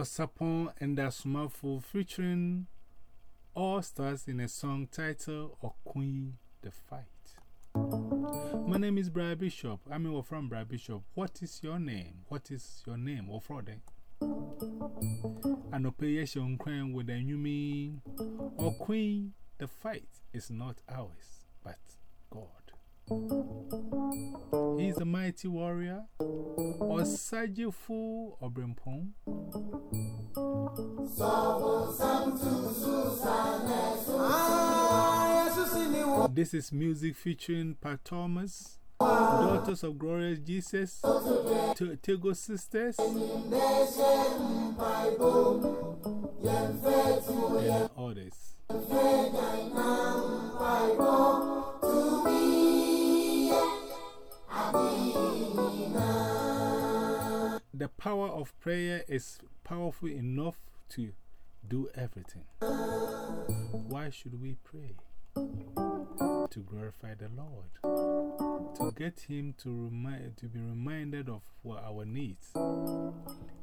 Yaw Sarpong and Asomafo featuring All Stars in a song titled O Queen the Fight. My name is Brian Bishop. I'm from Brian Bishop. What is your name? What is your name? Or Friday? Anopayation crying with a new mean. Queen, the fight is not ours, but God. He is a mighty warrior, or Sajifu. This is music featuring Pat Thomas, Daughters of Glorious Jesus, Tagoe Sisters, and others. Power of prayer is powerful enough to do everything. Why should we pray? To glorify the Lord, to get Him to, remind, to be reminded of our needs,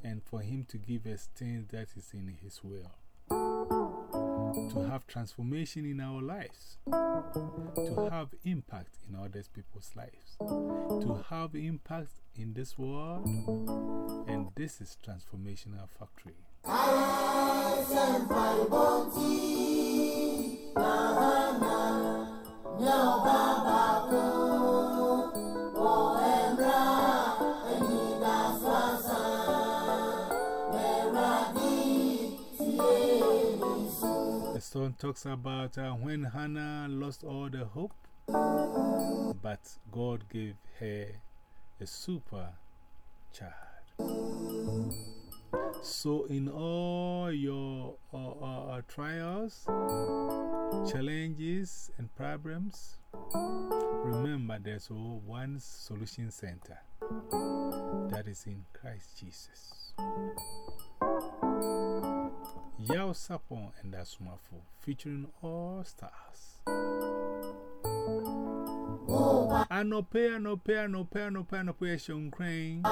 and for Him to give us things that is in His will. To have transformation in our lives, to have impact in other people's lives, to have impact in this world, and this is Transformational Factory. The song talks about uh, when Hannah lost all the hope, but God gave her a super child. So, in all your uh, uh, uh, trials, challenges, and problems, remember there's one solution center that is in Christ Jesus. Yao Sapon and Asumafo featuring all stars. Anope, anope, anope, anope, anope, Yeshon Crane.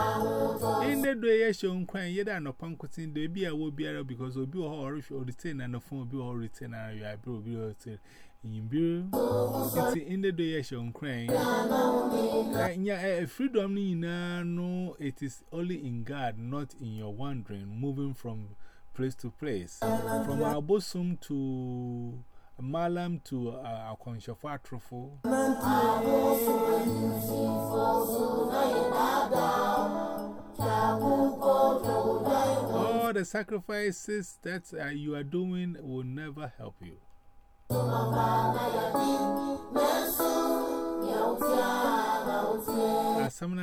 In the day, Yeshon Crane, yet anopankutin, there be a will be a because will be a horror or retain and a phone be all retain and you are will be in Bill. It's in the day, Yeshon Crane. Yeah, freedom, no, it is only in God, not in your wandering, moving from place to place. From our bosom to Malam to uh, Akonshafa Truffle. All the sacrifices that uh, you are doing will never help you. As someone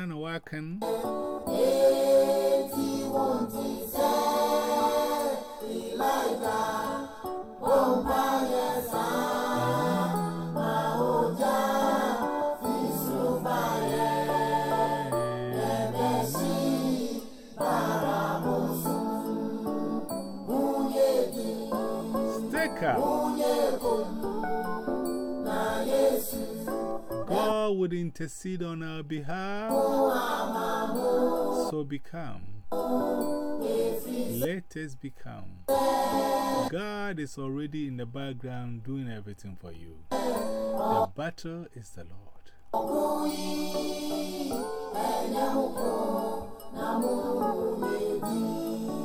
working, God would intercede on our behalf. So become. Let us become. God is already in the background doing everything for you. The battle is the Lord.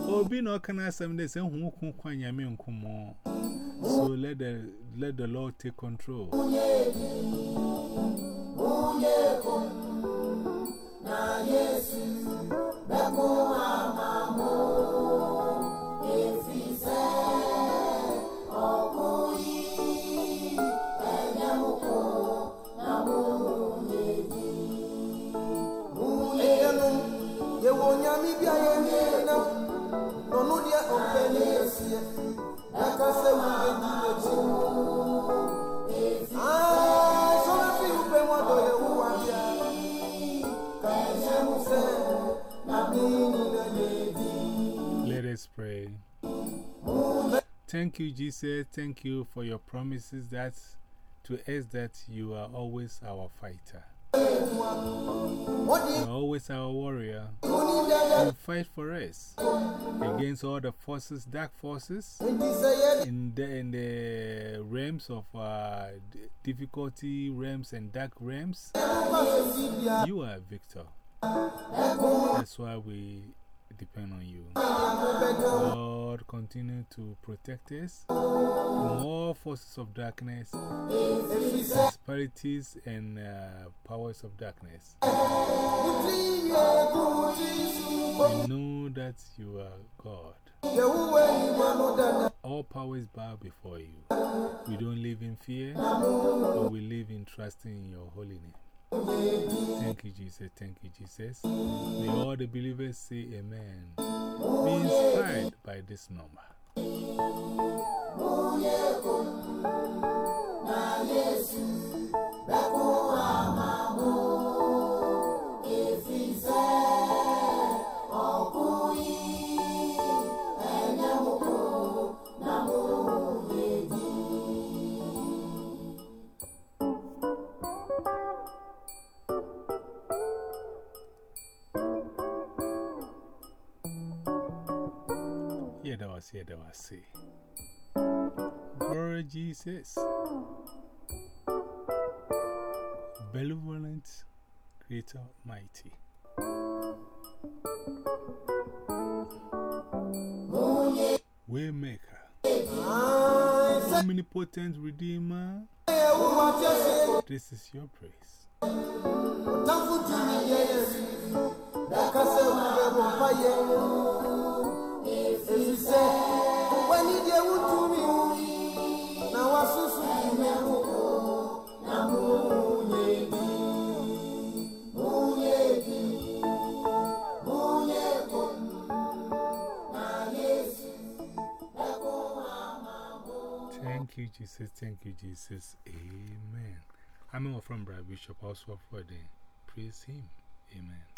Obi no can some days and who can kwanya. So let the let the Lord take control. Let us pray. Thank you, Jesus. Thank you for your promises that to us that you are always our fighter. You are always our warrior. You fight for us against all the forces, dark forces, in the, in the realms of uh, difficulty realms and dark realms. You are a victor. That's why we depend on you. Lord, continue to protect us from all forces of darkness, disparities, and uh, powers of darkness. We know that you are God. All powers bow before you. We don't live in fear, but we live in trusting in your holiness. Thank you, Jesus. Thank you, Jesus. May all the believers say Amen. Be inspired by this number. Yeah, that was it, that was it. Glory Jesus. Benevolent, Creator, Mighty. Waymaker. Omnipotent Redeemer. This is your praise. You, Jesus. Thank you, Jesus. Amen. I'm from Brad Bishop, also for the praise Him. Amen.